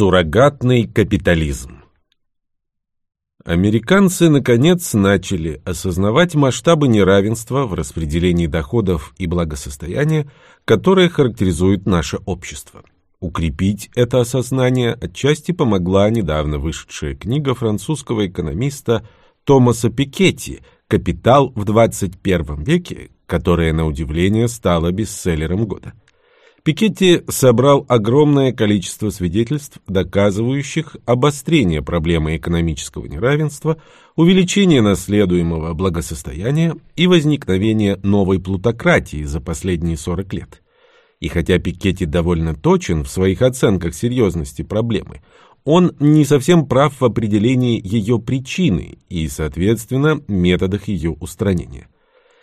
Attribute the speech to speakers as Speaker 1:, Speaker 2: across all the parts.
Speaker 1: Суррогатный капитализм Американцы, наконец, начали осознавать масштабы неравенства в распределении доходов и благосостояния, которое характеризует наше общество. Укрепить это осознание отчасти помогла недавно вышедшая книга французского экономиста Томаса Пикетти «Капитал в 21 веке», которая, на удивление, стала бестселлером года. Пикетти собрал огромное количество свидетельств, доказывающих обострение проблемы экономического неравенства, увеличение наследуемого благосостояния и возникновение новой плутократии за последние 40 лет. И хотя Пикетти довольно точен в своих оценках серьезности проблемы, он не совсем прав в определении ее причины и, соответственно, методах ее устранения.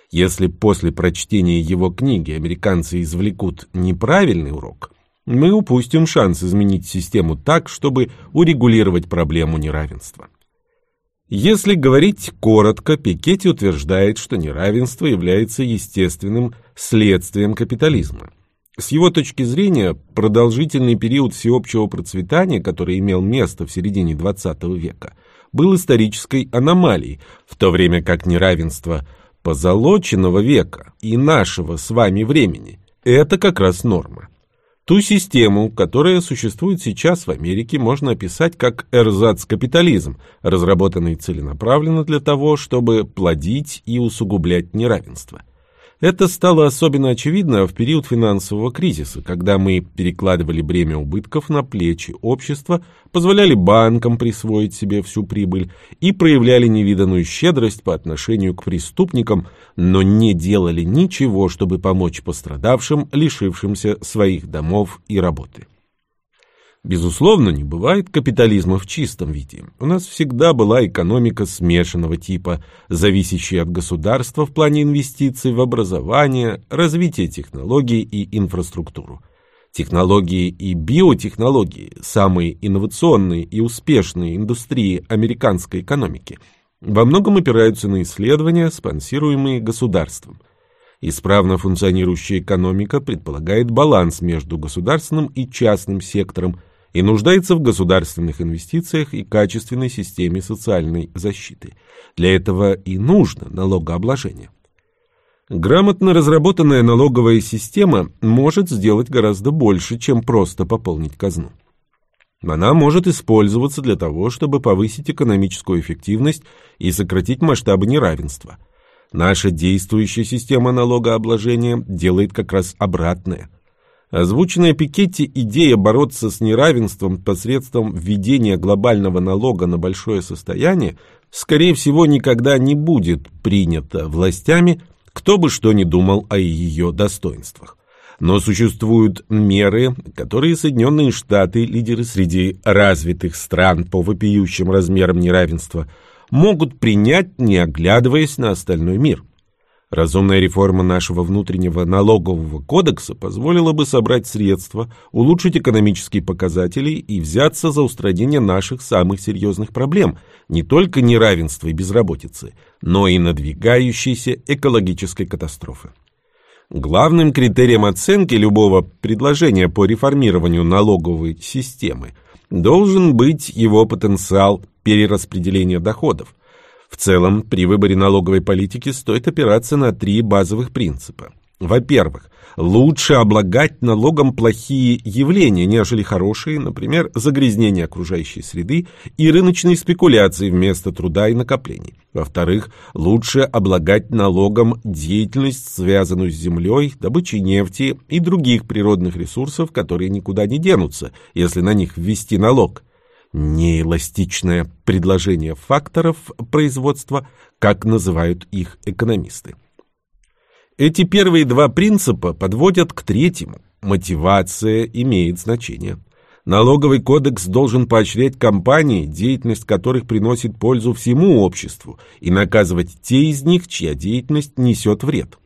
Speaker 1: Если после прочтения его книги американцы извлекут неправильный урок, мы упустим шанс изменить систему так, чтобы урегулировать проблему неравенства. Если говорить коротко, Пикетти утверждает, что неравенство является естественным следствием капитализма. С его точки зрения, продолжительный период всеобщего процветания, который имел место в середине XX века, был исторической аномалией, в то время как неравенство – позолоченного века и нашего с вами времени – это как раз норма. Ту систему, которая существует сейчас в Америке, можно описать как эрзац-капитализм, разработанный целенаправленно для того, чтобы плодить и усугублять неравенство – это стало особенно очевидно в период финансового кризиса, когда мы перекладывали бремя убытков на плечи общества, позволяли банкам присвоить себе всю прибыль и проявляли невиданную щедрость по отношению к преступникам, но не делали ничего, чтобы помочь пострадавшим, лишившимся своих домов и работы. Безусловно, не бывает капитализма в чистом виде. У нас всегда была экономика смешанного типа, зависящая от государства в плане инвестиций в образование, развитие технологий и инфраструктуру. Технологии и биотехнологии – самые инновационные и успешные индустрии американской экономики – во многом опираются на исследования, спонсируемые государством. Исправно функционирующая экономика предполагает баланс между государственным и частным сектором и нуждается в государственных инвестициях и качественной системе социальной защиты. Для этого и нужно налогообложение. Грамотно разработанная налоговая система может сделать гораздо больше, чем просто пополнить казну. Она может использоваться для того, чтобы повысить экономическую эффективность и сократить масштабы неравенства. Наша действующая система налогообложения делает как раз обратное – Озвученная Пикетти идея бороться с неравенством посредством введения глобального налога на большое состояние, скорее всего, никогда не будет принята властями, кто бы что ни думал о ее достоинствах. Но существуют меры, которые Соединенные Штаты, лидеры среди развитых стран по вопиющим размерам неравенства, могут принять, не оглядываясь на остальной мир – Разумная реформа нашего внутреннего налогового кодекса позволила бы собрать средства, улучшить экономические показатели и взяться за устранение наших самых серьезных проблем, не только неравенства и безработицы, но и надвигающейся экологической катастрофы. Главным критерием оценки любого предложения по реформированию налоговой системы должен быть его потенциал перераспределения доходов, в целом, при выборе налоговой политики стоит опираться на три базовых принципа. Во-первых, лучше облагать налогом плохие явления, нежели хорошие, например, загрязнение окружающей среды и рыночные спекуляции вместо труда и накоплений. Во-вторых, лучше облагать налогом деятельность, связанную с землей, добычей нефти и других природных ресурсов, которые никуда не денутся, если на них ввести налог неэластичное предложение факторов производства, как называют их экономисты. Эти первые два принципа подводят к третьему. Мотивация имеет значение. Налоговый кодекс должен поощрять компании, деятельность которых приносит пользу всему обществу, и наказывать те из них, чья деятельность несет вред.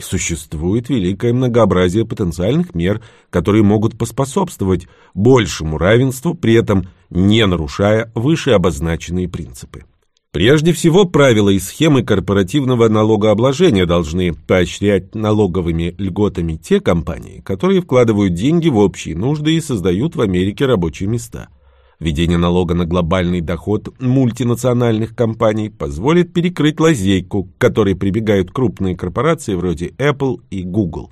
Speaker 1: Существует великое многообразие потенциальных мер, которые могут поспособствовать большему равенству, при этом не нарушая вышеобозначенные принципы. Прежде всего, правила и схемы корпоративного налогообложения должны поощрять налоговыми льготами те компании, которые вкладывают деньги в общие нужды и создают в Америке рабочие места – Введение налога на глобальный доход мультинациональных компаний позволит перекрыть лазейку, к которой прибегают крупные корпорации вроде Apple и Google.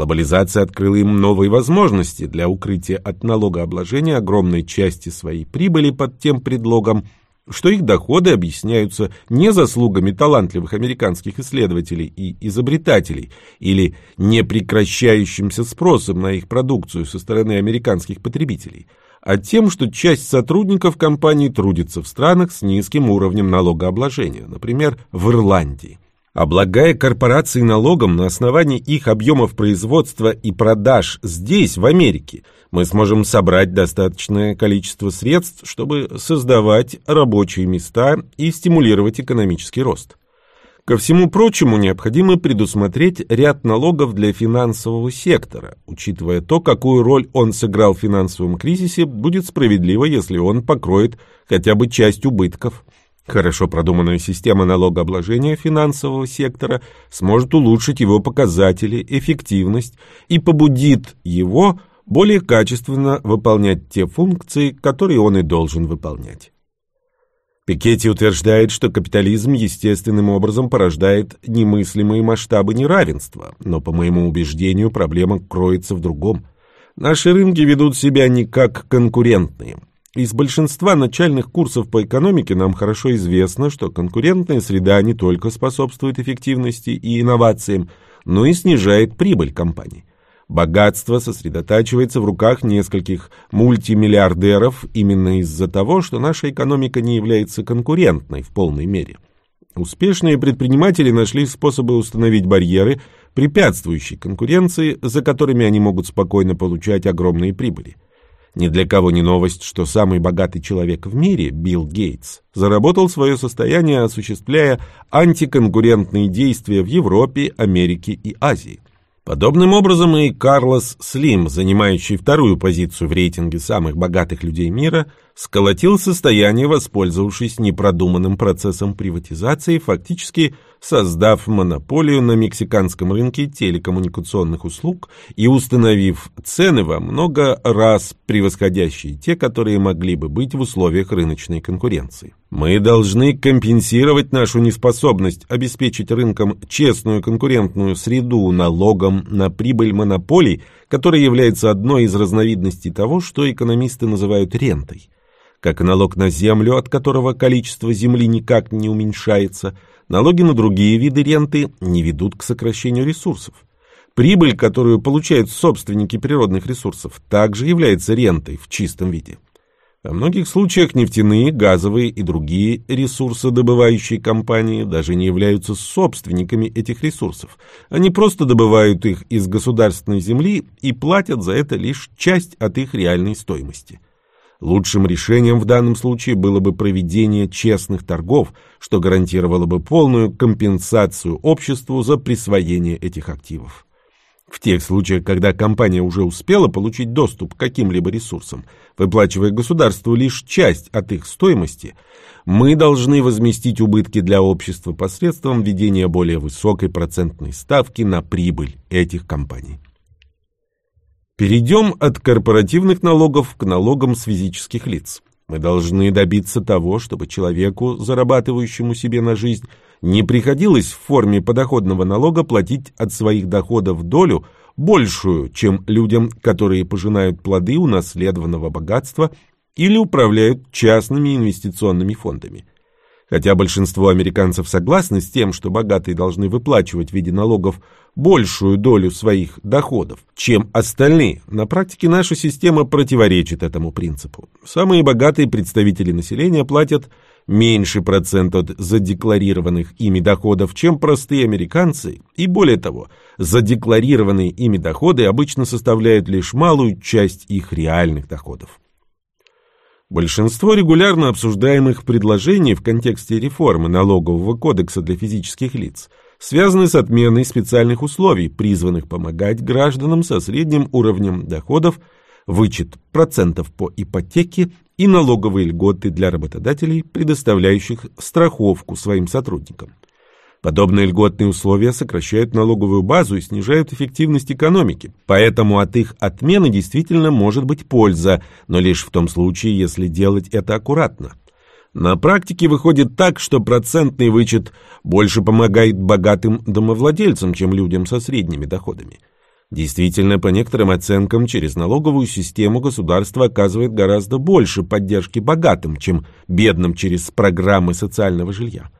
Speaker 1: Глобализация открыла им новые возможности для укрытия от налогообложения огромной части своей прибыли под тем предлогом, что их доходы объясняются не заслугами талантливых американских исследователей и изобретателей или непрекращающимся спросом на их продукцию со стороны американских потребителей, а тем, что часть сотрудников компании трудится в странах с низким уровнем налогообложения, например, в Ирландии. Облагая корпорации налогом на основании их объемов производства и продаж здесь, в Америке, мы сможем собрать достаточное количество средств, чтобы создавать рабочие места и стимулировать экономический рост. Ко всему прочему, необходимо предусмотреть ряд налогов для финансового сектора. Учитывая то, какую роль он сыграл в финансовом кризисе, будет справедливо, если он покроет хотя бы часть убытков – Хорошо продуманная система налогообложения финансового сектора сможет улучшить его показатели, эффективность и побудит его более качественно выполнять те функции, которые он и должен выполнять. Пикетти утверждает, что капитализм естественным образом порождает немыслимые масштабы неравенства, но, по моему убеждению, проблема кроется в другом. Наши рынки ведут себя не как конкурентные – из большинства начальных курсов по экономике нам хорошо известно, что конкурентная среда не только способствует эффективности и инновациям, но и снижает прибыль компаний. Богатство сосредотачивается в руках нескольких мультимиллиардеров именно из-за того, что наша экономика не является конкурентной в полной мере. Успешные предприниматели нашли способы установить барьеры, препятствующие конкуренции, за которыми они могут спокойно получать огромные прибыли. Ни для кого не новость, что самый богатый человек в мире, Билл Гейтс, заработал свое состояние, осуществляя антиконкурентные действия в Европе, Америке и Азии. Подобным образом и Карлос Слим, занимающий вторую позицию в рейтинге самых богатых людей мира, сколотил состояние, воспользовавшись непродуманным процессом приватизации, фактически создав монополию на мексиканском рынке телекоммуникационных услуг и установив цены во много раз превосходящие те, которые могли бы быть в условиях рыночной конкуренции. Мы должны компенсировать нашу неспособность обеспечить рынкам честную конкурентную среду налогом на прибыль монополий, которая является одной из разновидностей того, что экономисты называют рентой. Как налог на землю, от которого количество земли никак не уменьшается, налоги на другие виды ренты не ведут к сокращению ресурсов. Прибыль, которую получают собственники природных ресурсов, также является рентой в чистом виде. Во многих случаях нефтяные, газовые и другие ресурсодобывающие компании даже не являются собственниками этих ресурсов. Они просто добывают их из государственной земли и платят за это лишь часть от их реальной стоимости. Лучшим решением в данном случае было бы проведение честных торгов, что гарантировало бы полную компенсацию обществу за присвоение этих активов. В тех случаях, когда компания уже успела получить доступ к каким-либо ресурсам, выплачивая государству лишь часть от их стоимости, мы должны возместить убытки для общества посредством введения более высокой процентной ставки на прибыль этих компаний. Перейдем от корпоративных налогов к налогам с физических лиц. Мы должны добиться того, чтобы человеку, зарабатывающему себе на жизнь, не приходилось в форме подоходного налога платить от своих доходов долю, большую, чем людям, которые пожинают плоды унаследованного богатства или управляют частными инвестиционными фондами. Хотя большинство американцев согласны с тем, что богатые должны выплачивать в виде налогов большую долю своих доходов, чем остальные, на практике наша система противоречит этому принципу. Самые богатые представители населения платят меньше процент от задекларированных ими доходов, чем простые американцы, и более того, задекларированные ими доходы обычно составляют лишь малую часть их реальных доходов. Большинство регулярно обсуждаемых предложений в контексте реформы налогового кодекса для физических лиц связаны с отменой специальных условий, призванных помогать гражданам со средним уровнем доходов, вычет процентов по ипотеке и налоговые льготы для работодателей, предоставляющих страховку своим сотрудникам. Подобные льготные условия сокращают налоговую базу и снижают эффективность экономики, поэтому от их отмены действительно может быть польза, но лишь в том случае, если делать это аккуратно. На практике выходит так, что процентный вычет больше помогает богатым домовладельцам, чем людям со средними доходами. Действительно, по некоторым оценкам, через налоговую систему государство оказывает гораздо больше поддержки богатым, чем бедным через программы социального жилья.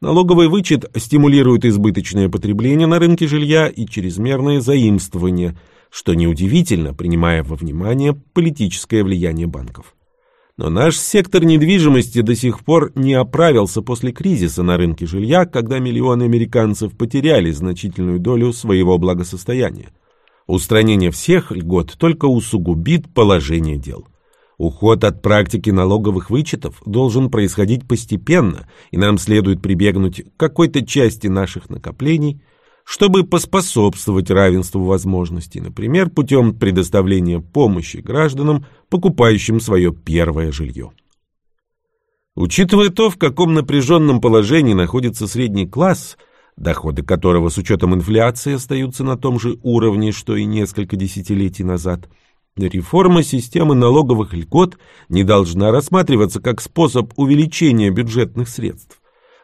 Speaker 1: Налоговый вычет стимулирует избыточное потребление на рынке жилья и чрезмерное заимствование, что неудивительно, принимая во внимание политическое влияние банков. Но наш сектор недвижимости до сих пор не оправился после кризиса на рынке жилья, когда миллионы американцев потеряли значительную долю своего благосостояния. Устранение всех льгот только усугубит положение дел. Уход от практики налоговых вычетов должен происходить постепенно, и нам следует прибегнуть к какой-то части наших накоплений, чтобы поспособствовать равенству возможностей, например, путем предоставления помощи гражданам, покупающим свое первое жилье. Учитывая то, в каком напряженном положении находится средний класс, доходы которого с учетом инфляции остаются на том же уровне, что и несколько десятилетий назад – Реформа системы налоговых льгот не должна рассматриваться как способ увеличения бюджетных средств.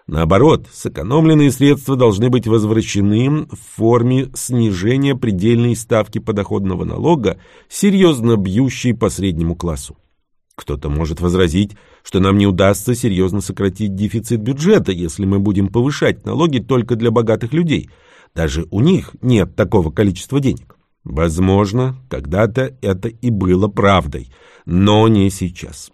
Speaker 1: Наоборот, сэкономленные средства должны быть возвращены в форме снижения предельной ставки подоходного налога, серьезно бьющей по среднему классу. Кто-то может возразить, что нам не удастся серьезно сократить дефицит бюджета, если мы будем повышать налоги только для богатых людей. Даже у них нет такого количества денег. Возможно, когда-то это и было правдой, но не сейчас.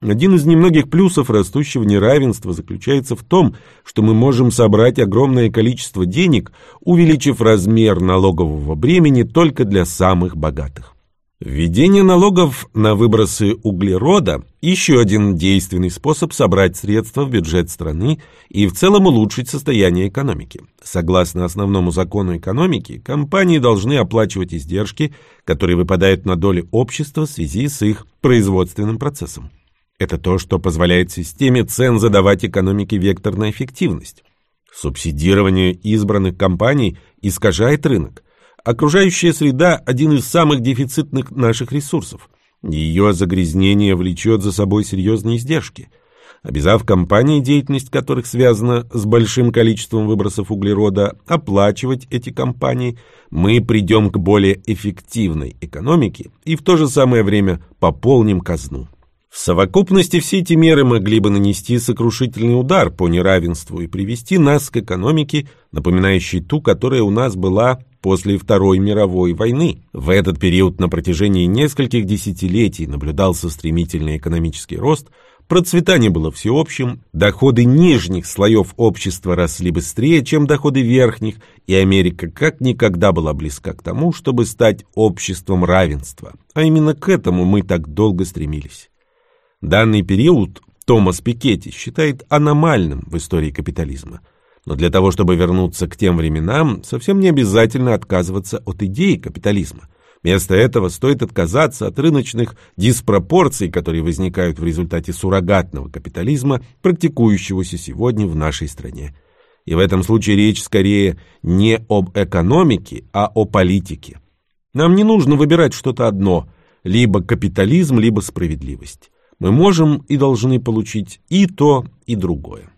Speaker 1: Один из немногих плюсов растущего неравенства заключается в том, что мы можем собрать огромное количество денег, увеличив размер налогового бремени только для самых богатых. Введение налогов на выбросы углерода – еще один действенный способ собрать средства в бюджет страны и в целом улучшить состояние экономики. Согласно основному закону экономики, компании должны оплачивать издержки, которые выпадают на доли общества в связи с их производственным процессом. Это то, что позволяет системе цен задавать экономике вектор на эффективность. Субсидирование избранных компаний искажает рынок – Окружающая среда – один из самых дефицитных наших ресурсов. Ее загрязнение влечет за собой серьезные издержки. Обязав компании, деятельность которых связана с большим количеством выбросов углерода, оплачивать эти компании, мы придем к более эффективной экономике и в то же самое время пополним казну. В совокупности все эти меры могли бы нанести сокрушительный удар по неравенству и привести нас к экономике, напоминающей ту, которая у нас была после Второй мировой войны. В этот период на протяжении нескольких десятилетий наблюдался стремительный экономический рост, процветание было всеобщим, доходы нижних слоев общества росли быстрее, чем доходы верхних, и Америка как никогда была близка к тому, чтобы стать обществом равенства. А именно к этому мы так долго стремились. Данный период Томас Пикетти считает аномальным в истории капитализма – но для того, чтобы вернуться к тем временам, совсем не обязательно отказываться от идеи капитализма. Вместо этого стоит отказаться от рыночных диспропорций, которые возникают в результате суррогатного капитализма, практикующегося сегодня в нашей стране. И в этом случае речь скорее не об экономике, а о политике. Нам не нужно выбирать что-то одно – либо капитализм, либо справедливость. Мы можем и должны получить и то, и другое.